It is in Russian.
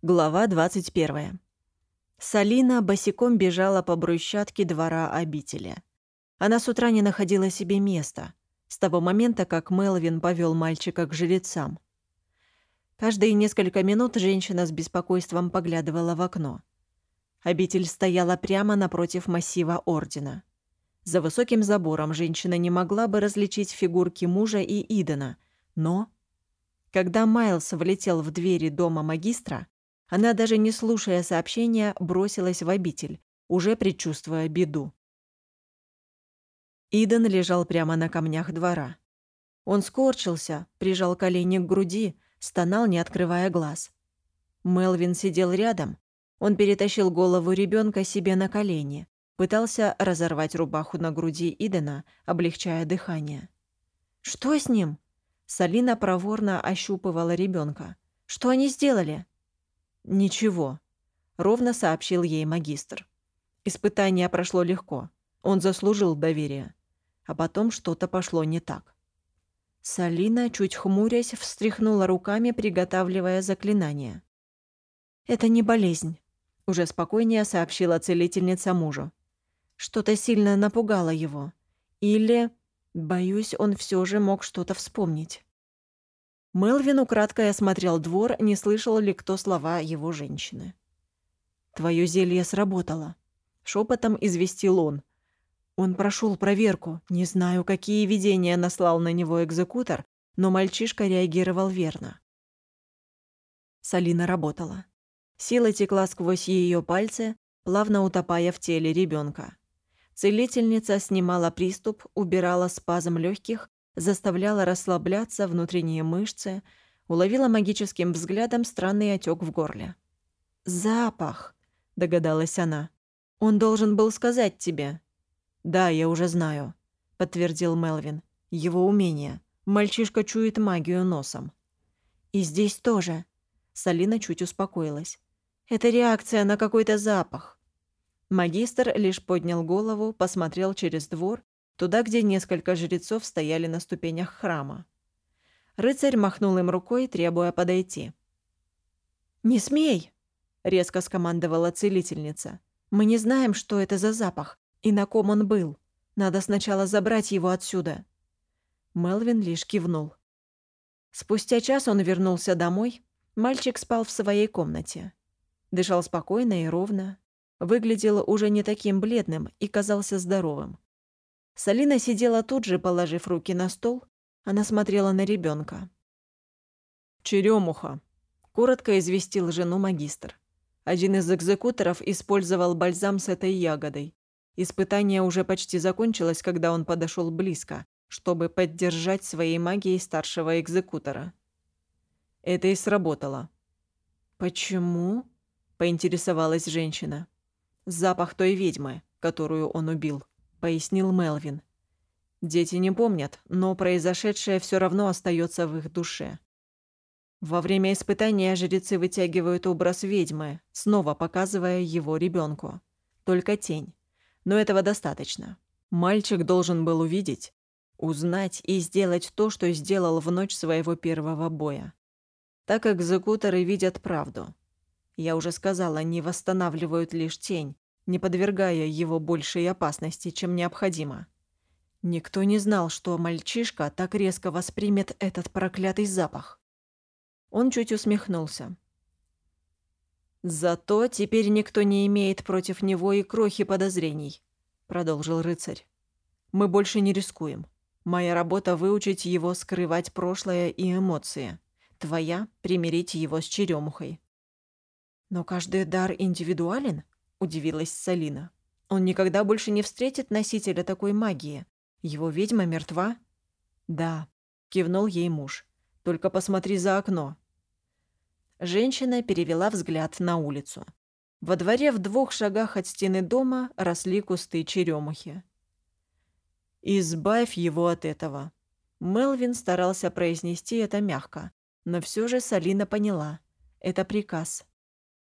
Глава 21. Салина босиком бежала по брусчатке двора обители. Она с утра не находила себе места, с того момента, как Мелвин повел мальчика к жрецам. Каждые несколько минут женщина с беспокойством поглядывала в окно. Обитель стояла прямо напротив массива Ордена. За высоким забором женщина не могла бы различить фигурки мужа и Идена, но... Когда Майлз влетел в двери дома магистра, она, даже не слушая сообщения, бросилась в обитель, уже предчувствуя беду. Иден лежал прямо на камнях двора. Он скорчился, прижал колени к груди, стонал, не открывая глаз. Мелвин сидел рядом. Он перетащил голову ребенка себе на колени, пытался разорвать рубаху на груди Идена, облегчая дыхание. «Что с ним?» Салина проворно ощупывала ребенка. «Что они сделали?» «Ничего», — ровно сообщил ей магистр. Испытание прошло легко. Он заслужил доверие. А потом что-то пошло не так. Салина, чуть хмурясь, встряхнула руками, приготавливая заклинание. «Это не болезнь», — уже спокойнее сообщила целительница мужу. «Что-то сильно напугало его. Или, боюсь, он все же мог что-то вспомнить». Мелвин украдкой осмотрел двор, не слышал ли кто слова его женщины. «Твое зелье сработало», — шепотом известил он. Он прошел проверку. Не знаю, какие видения наслал на него экзекутор, но мальчишка реагировал верно. Салина работала. Сила текла сквозь ее пальцы, плавно утопая в теле ребенка. Целительница снимала приступ, убирала спазм легких, заставляла расслабляться внутренние мышцы, уловила магическим взглядом странный отек в горле. «Запах», — догадалась она. «Он должен был сказать тебе». «Да, я уже знаю», — подтвердил Мелвин. «Его умение. Мальчишка чует магию носом». «И здесь тоже». Салина чуть успокоилась. «Это реакция на какой-то запах». Магистр лишь поднял голову, посмотрел через двор туда, где несколько жрецов стояли на ступенях храма. Рыцарь махнул им рукой, требуя подойти. «Не смей!» — резко скомандовала целительница. «Мы не знаем, что это за запах и на ком он был. Надо сначала забрать его отсюда». Мелвин лишь кивнул. Спустя час он вернулся домой. Мальчик спал в своей комнате. Дышал спокойно и ровно. Выглядел уже не таким бледным и казался здоровым. Салина сидела тут же, положив руки на стол. Она смотрела на ребенка. «Черемуха», — коротко известил жену магистр. Один из экзекуторов использовал бальзам с этой ягодой. Испытание уже почти закончилось, когда он подошел близко, чтобы поддержать своей магией старшего экзекутора. Это и сработало. «Почему?» — поинтересовалась женщина. «Запах той ведьмы, которую он убил». — пояснил Мелвин. Дети не помнят, но произошедшее все равно остается в их душе. Во время испытания жрецы вытягивают образ ведьмы, снова показывая его ребенку. Только тень. Но этого достаточно. Мальчик должен был увидеть, узнать и сделать то, что сделал в ночь своего первого боя. Так экзекуторы видят правду. Я уже сказала, они восстанавливают лишь тень, не подвергая его большей опасности, чем необходимо. Никто не знал, что мальчишка так резко воспримет этот проклятый запах. Он чуть усмехнулся. «Зато теперь никто не имеет против него и крохи подозрений», — продолжил рыцарь. «Мы больше не рискуем. Моя работа — выучить его скрывать прошлое и эмоции. Твоя — примирить его с черемухой». «Но каждый дар индивидуален?» — удивилась Салина. «Он никогда больше не встретит носителя такой магии. Его ведьма мертва?» «Да», — кивнул ей муж. «Только посмотри за окно». Женщина перевела взгляд на улицу. Во дворе в двух шагах от стены дома росли кусты черемухи. «Избавь его от этого». Мелвин старался произнести это мягко, но все же Салина поняла. Это приказ.